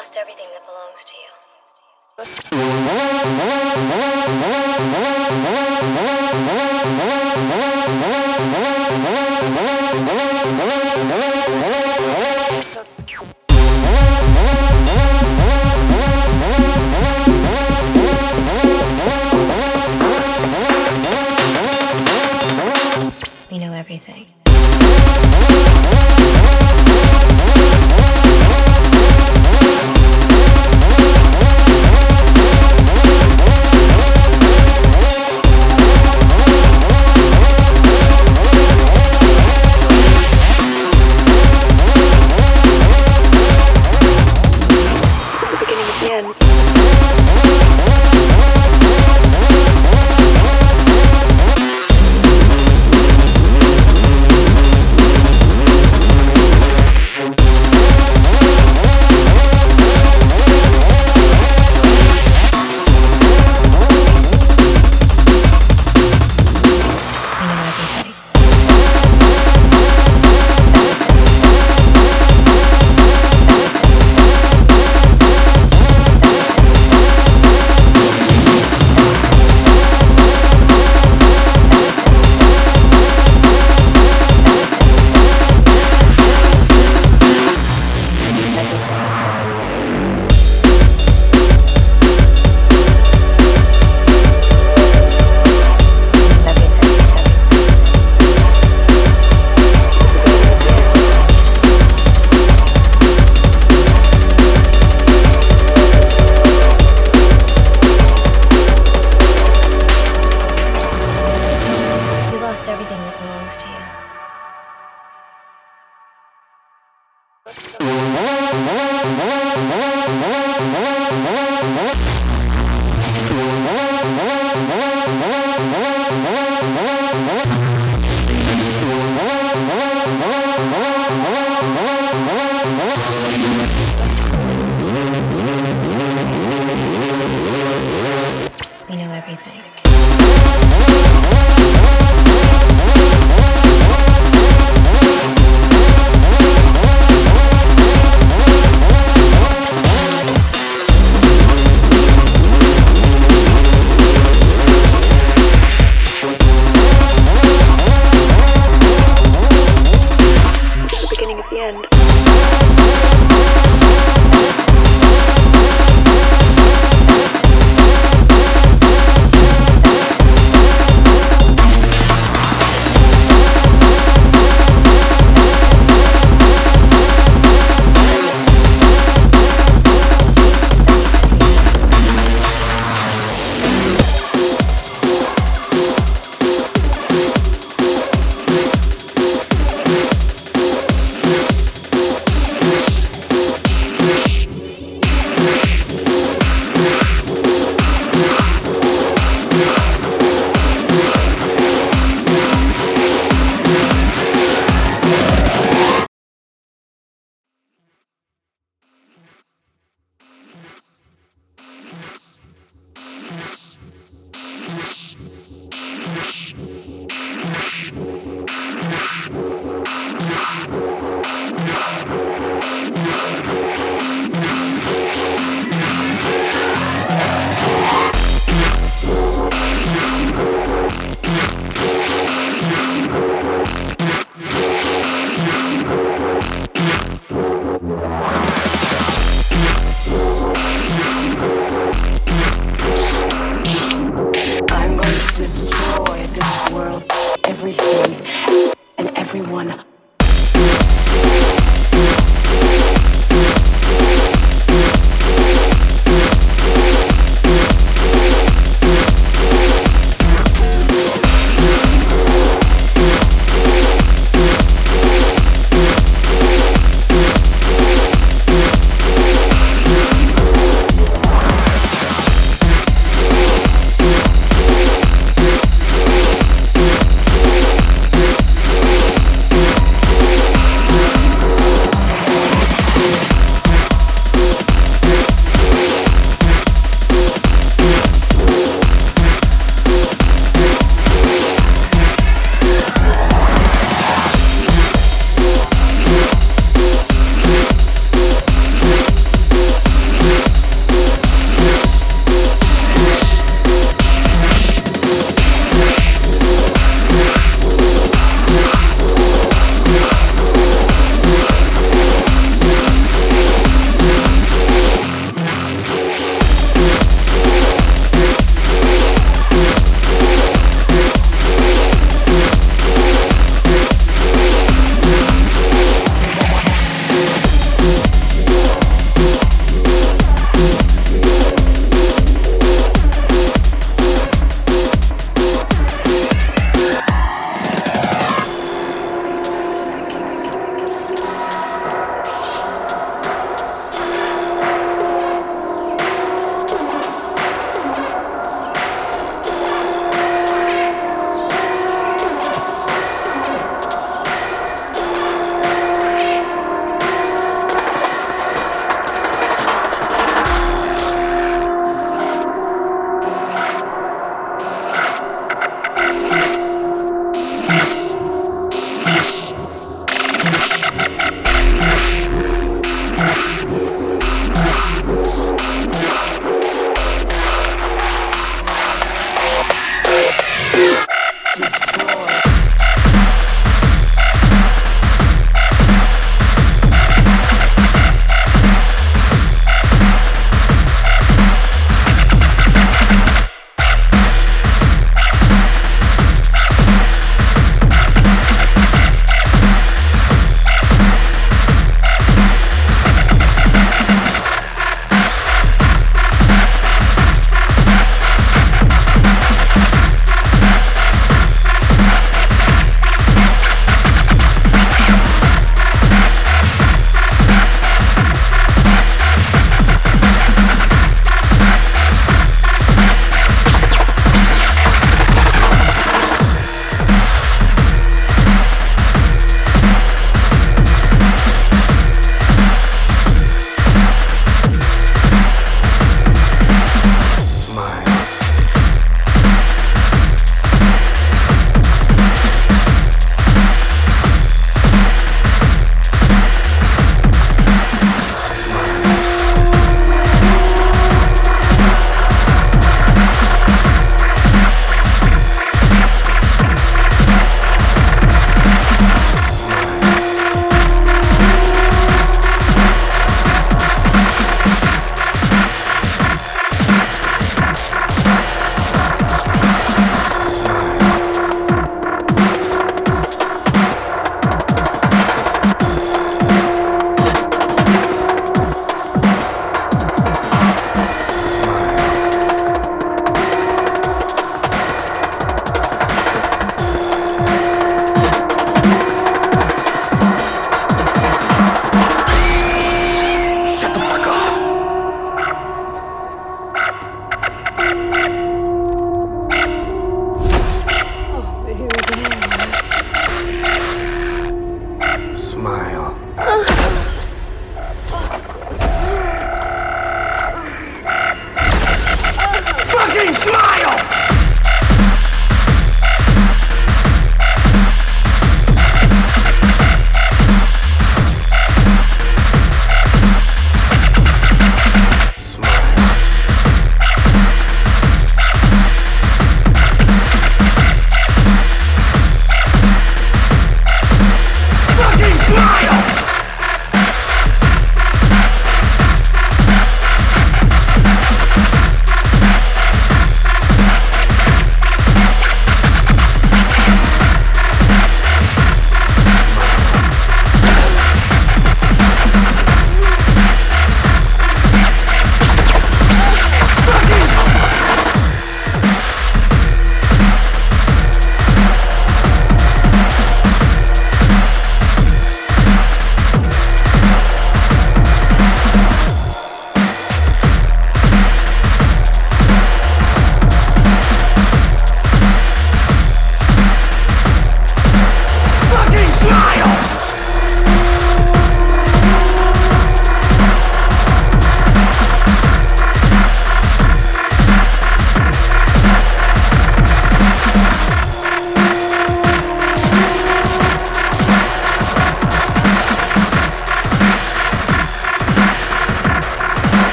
lost everything that belongs to you. We know everything.